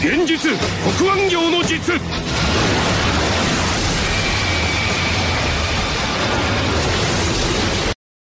現実黒腕業の術